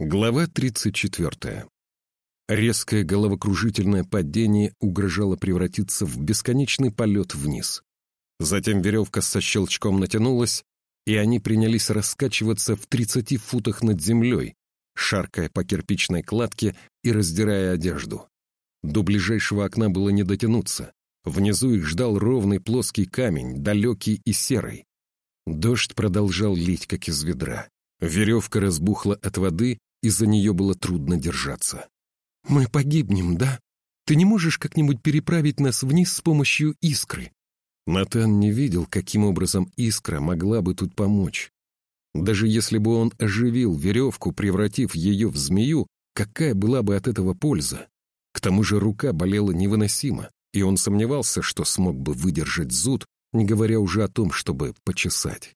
Глава 34. Резкое головокружительное падение угрожало превратиться в бесконечный полет вниз. Затем веревка со щелчком натянулась, и они принялись раскачиваться в 30 футах над землей, шаркая по кирпичной кладке и раздирая одежду. До ближайшего окна было не дотянуться. Внизу их ждал ровный плоский камень, далекий и серый. Дождь продолжал лить, как из ведра. Веревка разбухла от воды, и за нее было трудно держаться. «Мы погибнем, да? Ты не можешь как-нибудь переправить нас вниз с помощью искры?» Натан не видел, каким образом искра могла бы тут помочь. Даже если бы он оживил веревку, превратив ее в змею, какая была бы от этого польза? К тому же рука болела невыносимо, и он сомневался, что смог бы выдержать зуд, не говоря уже о том, чтобы почесать.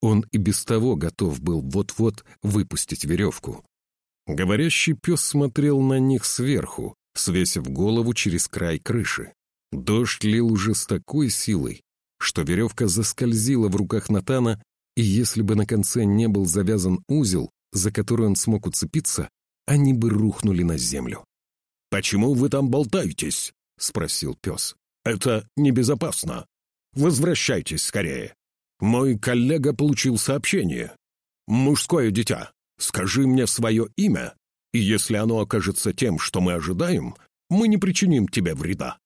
Он и без того готов был вот-вот выпустить веревку. Говорящий пес смотрел на них сверху, свесив голову через край крыши. Дождь лил уже с такой силой, что веревка заскользила в руках Натана, и если бы на конце не был завязан узел, за который он смог уцепиться, они бы рухнули на землю. «Почему вы там болтаетесь?» — спросил пес. «Это небезопасно. Возвращайтесь скорее. Мой коллега получил сообщение. Мужское дитя. Скажи мне свое имя, и если оно окажется тем, что мы ожидаем, мы не причиним тебе вреда».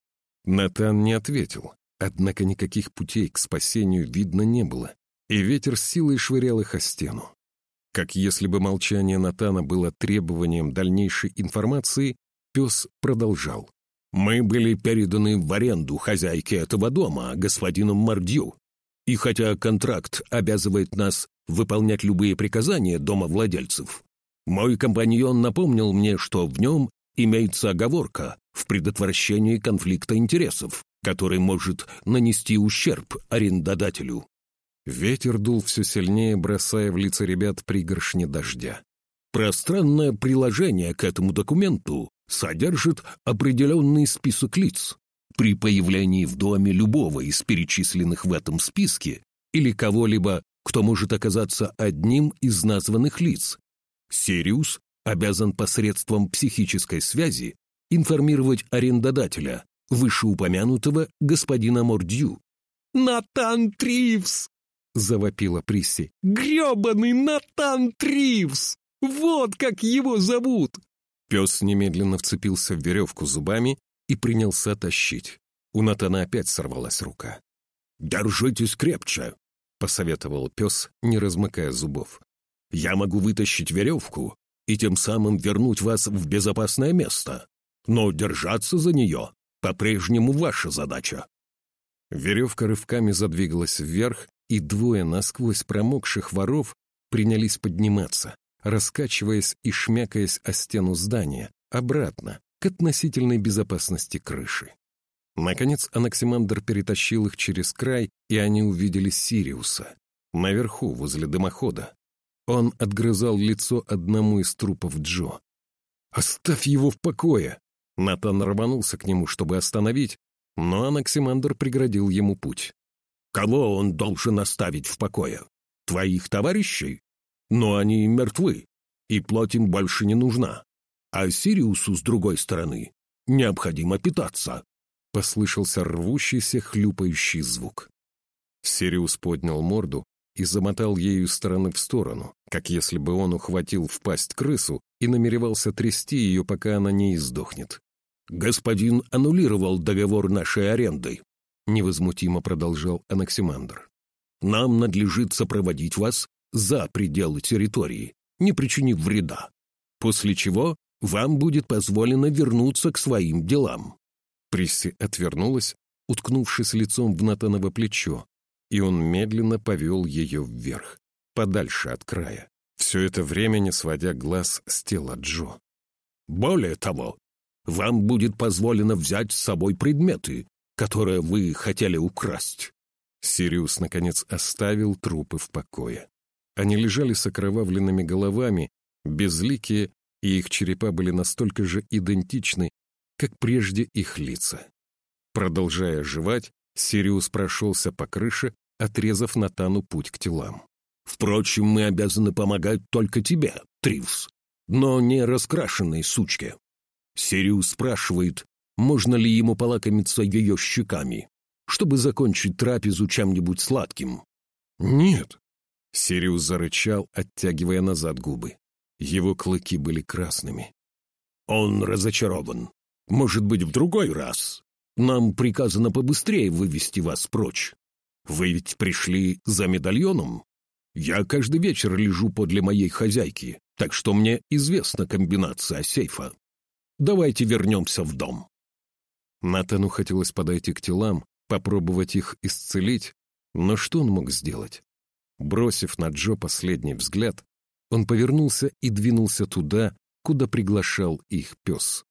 Натан не ответил, однако никаких путей к спасению видно не было, и ветер с силой швырял их о стену. Как если бы молчание Натана было требованием дальнейшей информации, пес продолжал. «Мы были переданы в аренду хозяйке этого дома, господину Мордью. И хотя контракт обязывает нас выполнять любые приказания домовладельцев. Мой компаньон напомнил мне, что в нем имеется оговорка в предотвращении конфликта интересов, который может нанести ущерб арендодателю. Ветер дул все сильнее, бросая в лица ребят пригоршни дождя. Пространное приложение к этому документу содержит определенный список лиц. При появлении в доме любого из перечисленных в этом списке или кого-либо кто может оказаться одним из названных лиц. Сириус обязан посредством психической связи информировать арендодателя, вышеупомянутого господина Мордью. «Натан Тривс!» — завопила Присси. «Гребаный Натан Тривс! Вот как его зовут!» Пес немедленно вцепился в веревку зубами и принялся тащить. У Натана опять сорвалась рука. «Держитесь крепче!» — посоветовал пес, не размыкая зубов. «Я могу вытащить веревку и тем самым вернуть вас в безопасное место. Но держаться за нее по-прежнему ваша задача». Веревка рывками задвигалась вверх, и двое насквозь промокших воров принялись подниматься, раскачиваясь и шмякаясь о стену здания, обратно, к относительной безопасности крыши. Наконец Анаксимандр перетащил их через край, и они увидели Сириуса. Наверху, возле дымохода. Он отгрызал лицо одному из трупов Джо. «Оставь его в покое!» Натан рванулся к нему, чтобы остановить, но Анаксимандр преградил ему путь. «Кого он должен оставить в покое? Твоих товарищей? Но они мертвы, и плоть им больше не нужна. А Сириусу, с другой стороны, необходимо питаться послышался рвущийся хлюпающий звук. Сириус поднял морду и замотал ею стороны в сторону, как если бы он ухватил в пасть крысу и намеревался трясти ее, пока она не издохнет. «Господин аннулировал договор нашей аренды», — невозмутимо продолжал Анаксимандр. «Нам надлежит сопроводить вас за пределы территории, не причинив вреда, после чего вам будет позволено вернуться к своим делам». Присси отвернулась, уткнувшись лицом в Натаново плечо, и он медленно повел ее вверх, подальше от края, все это время не сводя глаз с тела Джо. «Более того, вам будет позволено взять с собой предметы, которые вы хотели украсть». Сириус, наконец, оставил трупы в покое. Они лежали с окровавленными головами, безликие, и их черепа были настолько же идентичны, как прежде их лица. Продолжая жевать, Сириус прошелся по крыше, отрезав Натану путь к телам. «Впрочем, мы обязаны помогать только тебе, Тривс. но не раскрашенной сучке. Сириус спрашивает, можно ли ему полакомиться ее щеками, чтобы закончить трапезу чем-нибудь сладким. «Нет!» — Сириус зарычал, оттягивая назад губы. Его клыки были красными. «Он разочарован. Может быть, в другой раз. Нам приказано побыстрее вывести вас прочь. Вы ведь пришли за медальоном? Я каждый вечер лежу подле моей хозяйки, так что мне известна комбинация сейфа. Давайте вернемся в дом». Натану хотелось подойти к телам, попробовать их исцелить, но что он мог сделать? Бросив на Джо последний взгляд, он повернулся и двинулся туда, куда приглашал их пес.